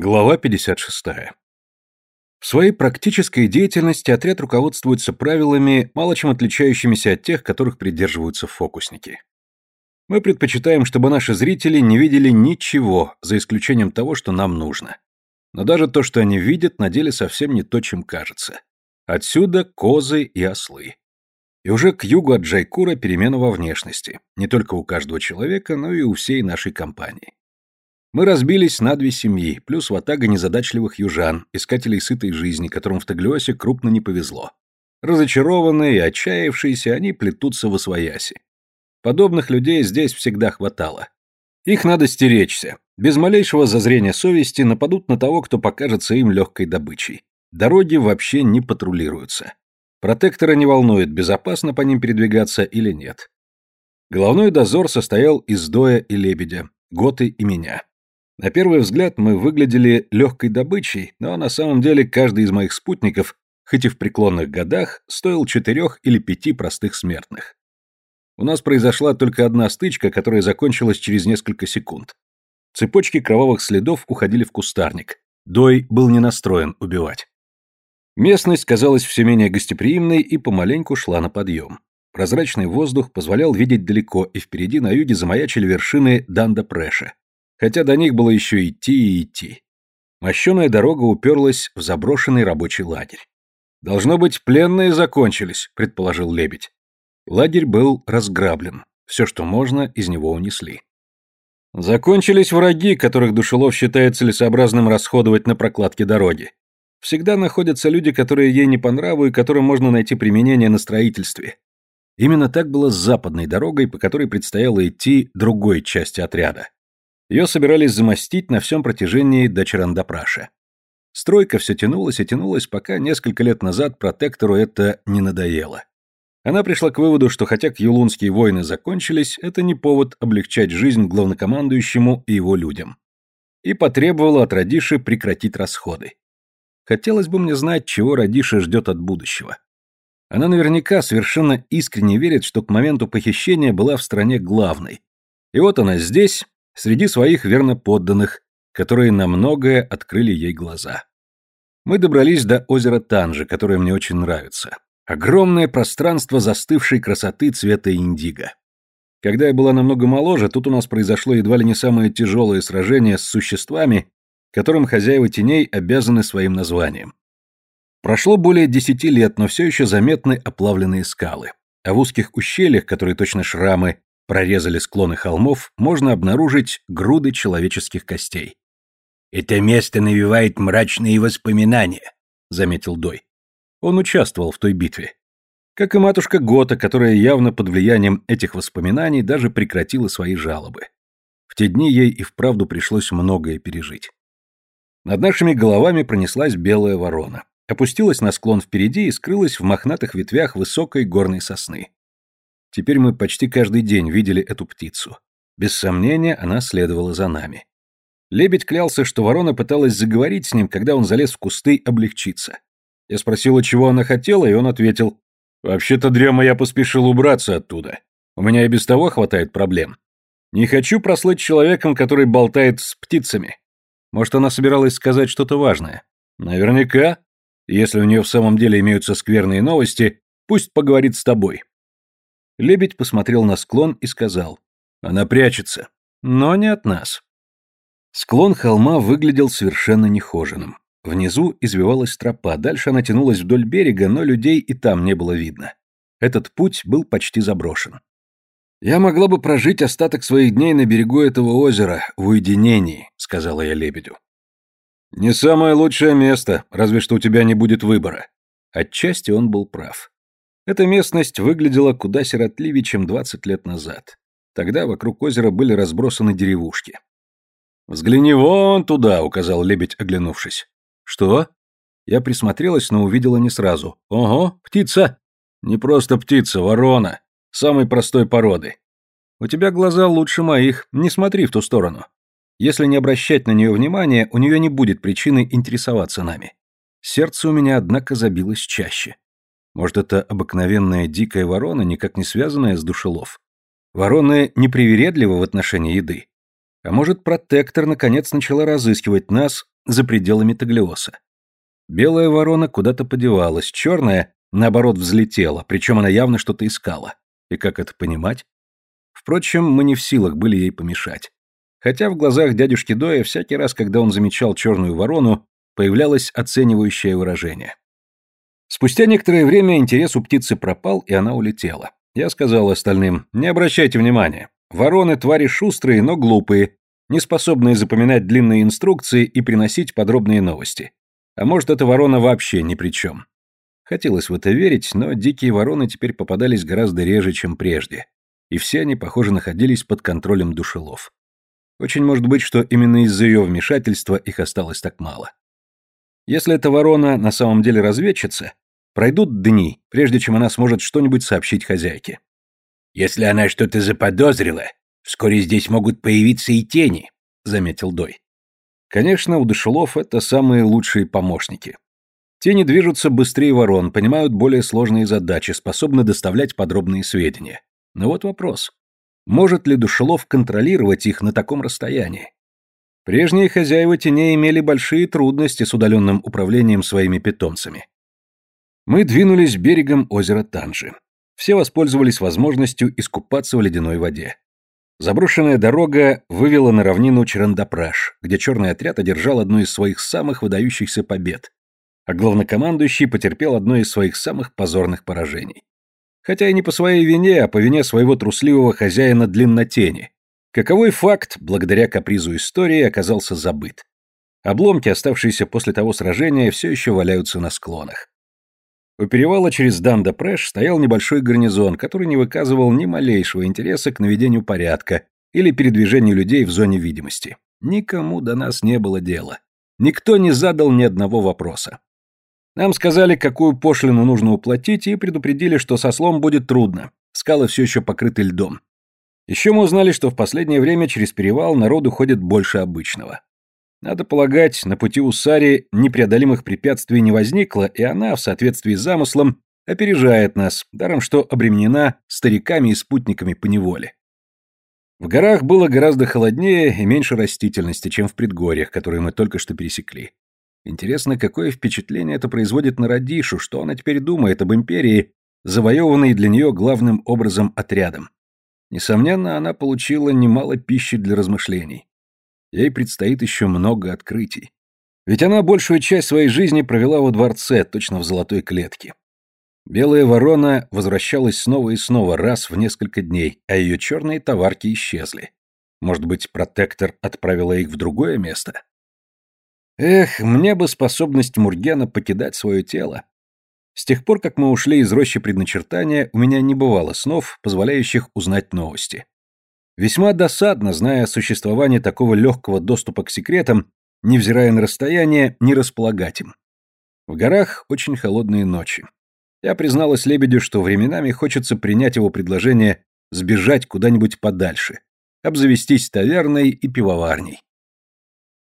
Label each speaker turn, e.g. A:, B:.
A: Глава 56. В своей практической деятельности отряд руководствуется правилами, мало чем отличающимися от тех, которых придерживаются фокусники. Мы предпочитаем, чтобы наши зрители не видели ничего, за исключением того, что нам нужно. Но даже то, что они видят, на деле совсем не то, чем кажется. Отсюда козы и ослы. И уже к югу от Джайкура перемена во внешности, не только у каждого человека, но и у всей нашей компании. Мы разбились на две семьи, плюс ватага незадачливых южан, искателей сытой жизни, которым в Таглиосе крупно не повезло. Разочарованные и отчаявшиеся, они плетутся в освояси. Подобных людей здесь всегда хватало. Их надо стеречься. Без малейшего зазрения совести нападут на того, кто покажется им легкой добычей. Дороги вообще не патрулируются. Протектора не волнует, безопасно по ним передвигаться или нет. Головной дозор состоял из Доя и Лебедя, Готы и меня. На первый взгляд мы выглядели легкой добычей, но на самом деле каждый из моих спутников, хоть и в преклонных годах, стоил четырех или пяти простых смертных. У нас произошла только одна стычка, которая закончилась через несколько секунд. Цепочки кровавых следов уходили в кустарник. Дой был не настроен убивать. Местность казалась все менее гостеприимной и помаленьку шла на подъем. Прозрачный воздух позволял видеть далеко, и впереди на юге замаячили вершины Данда-Преша хотя до них было еще идти и идти. Мощеная дорога уперлась в заброшенный рабочий лагерь. «Должно быть, пленные закончились», — предположил лебедь. Лагерь был разграблен. Все, что можно, из него унесли. Закончились враги, которых Душелов считает целесообразным расходовать на прокладке дороги. Всегда находятся люди, которые ей не по нраву и которым можно найти применение на строительстве. Именно так было с западной дорогой, по которой предстояло идти другой части отряда. Ее собирались замостить на всем протяжении до Чарандапраша. Стройка все тянулась и тянулась, пока несколько лет назад протектору это не надоело. Она пришла к выводу, что хотя кьюлунские войны закончились, это не повод облегчать жизнь главнокомандующему и его людям. И потребовала от Радиши прекратить расходы. Хотелось бы мне знать, чего Радиша ждет от будущего. Она наверняка совершенно искренне верит, что к моменту похищения была в стране главной. И вот она здесь, среди своих верноподданных, которые на многое открыли ей глаза. Мы добрались до озера Танжи, которое мне очень нравится. Огромное пространство застывшей красоты цвета индиго. Когда я была намного моложе, тут у нас произошло едва ли не самое тяжелое сражение с существами, которым хозяева теней обязаны своим названием. Прошло более десяти лет, но все еще заметны оплавленные скалы. А в узких ущельях, которые точно шрамы, прорезали склоны холмов, можно обнаружить груды человеческих костей. «Это место навевает мрачные воспоминания», — заметил Дой. Он участвовал в той битве. Как и матушка Гота, которая явно под влиянием этих воспоминаний даже прекратила свои жалобы. В те дни ей и вправду пришлось многое пережить. Над нашими головами пронеслась белая ворона. Опустилась на склон впереди и скрылась в мохнатых ветвях высокой горной сосны. Теперь мы почти каждый день видели эту птицу. Без сомнения, она следовала за нами. Лебедь клялся, что ворона пыталась заговорить с ним, когда он залез в кусты облегчиться. Я спросила, чего она хотела, и он ответил, «Вообще-то, дрема, я поспешил убраться оттуда. У меня и без того хватает проблем. Не хочу прослыть человеком, который болтает с птицами. Может, она собиралась сказать что-то важное? Наверняка. Если у нее в самом деле имеются скверные новости, пусть поговорит с тобой. Лебедь посмотрел на склон и сказал. Она прячется. Но не от нас. Склон холма выглядел совершенно нехоженным. Внизу извивалась тропа, дальше она тянулась вдоль берега, но людей и там не было видно. Этот путь был почти заброшен. «Я могла бы прожить остаток своих дней на берегу этого озера, в уединении», — сказала я лебедю. «Не самое лучшее место, разве что у тебя не будет выбора». Отчасти он был прав. Эта местность выглядела куда сиротливее, чем 20 лет назад. Тогда вокруг озера были разбросаны деревушки. «Взгляни вон туда», — указал лебедь, оглянувшись. «Что?» Я присмотрелась, но увидела не сразу. «Ого, птица!» «Не просто птица, ворона. Самой простой породы. У тебя глаза лучше моих, не смотри в ту сторону. Если не обращать на нее внимания, у нее не будет причины интересоваться нами. Сердце у меня, однако, забилось чаще. Может, это обыкновенная дикая ворона, никак не связанная с душелов? Вороны непривередливы в отношении еды. А может, протектор наконец начала разыскивать нас, за пределами Таглиоса. Белая ворона куда-то подевалась, черная, наоборот, взлетела, причем она явно что-то искала. И как это понимать? Впрочем, мы не в силах были ей помешать. Хотя в глазах дядюшки Доя всякий раз, когда он замечал черную ворону, появлялось оценивающее выражение. Спустя некоторое время интерес у птицы пропал, и она улетела. Я сказал остальным, не обращайте внимания. Вороны твари шустрые, но глупые, не способные запоминать длинные инструкции и приносить подробные новости. А может, эта ворона вообще ни при чем. Хотелось в это верить, но дикие вороны теперь попадались гораздо реже, чем прежде. И все они, похоже, находились под контролем душелов. Очень может быть, что именно из-за ее вмешательства их осталось так мало. Если эта ворона на самом деле разведчица, пройдут дни, прежде чем она сможет что-нибудь сообщить хозяйке.
B: Если она что-то заподозрила, вскоре здесь могут появиться и тени, заметил Дой.
A: Конечно, у дошелов это самые лучшие помощники. Тени движутся быстрее ворон, понимают более сложные задачи, способны доставлять подробные сведения. Но вот вопрос. Может ли Душелов контролировать их на таком расстоянии? Прежние хозяева теней имели большие трудности с удаленным управлением своими питомцами. Мы двинулись берегом озера Танжи. Все воспользовались возможностью искупаться в ледяной воде. Заброшенная дорога вывела на равнину Чарандапраш, где черный отряд одержал одну из своих самых выдающихся побед, а главнокомандующий потерпел одно из своих самых позорных поражений. Хотя и не по своей вине, а по вине своего трусливого хозяина длиннотени. Каковой факт, благодаря капризу истории, оказался забыт. Обломки, оставшиеся после того сражения, все еще валяются на склонах. У перевала через Данда-Прэш стоял небольшой гарнизон, который не выказывал ни малейшего интереса к наведению порядка или передвижению людей в зоне видимости. Никому до нас не было дела. Никто не задал ни одного вопроса. Нам сказали, какую пошлину нужно уплатить, и предупредили, что со слом будет трудно. Скалы все еще покрыты льдом. Еще мы узнали, что в последнее время через перевал народу ходит больше обычного. Надо полагать, на пути у Сари непреодолимых препятствий не возникло, и она, в соответствии с замыслом, опережает нас, даром что обременена стариками и спутниками по неволе. В горах было гораздо холоднее и меньше растительности, чем в предгорьях, которые мы только что пересекли. Интересно, какое впечатление это производит на Радишу, что она теперь думает об империи, завоеванной для нее главным образом отрядом. Несомненно, она получила немало пищи для размышлений. Ей предстоит еще много открытий. Ведь она большую часть своей жизни провела во дворце, точно в золотой клетке. Белая ворона возвращалась снова и снова, раз в несколько дней, а ее черные товарки исчезли. Может быть, протектор отправила их в другое место? Эх, мне бы способность Мургена покидать свое тело. С тех пор, как мы ушли из рощи предначертания, у меня не бывало снов, позволяющих узнать новости. Весьма досадно, зная о существовании такого легкого доступа к секретам, невзирая на расстояние, не располагать им. В горах очень холодные ночи. Я призналась Лебедю, что временами хочется принять его предложение сбежать куда-нибудь подальше, обзавестись таверной и пивоварней.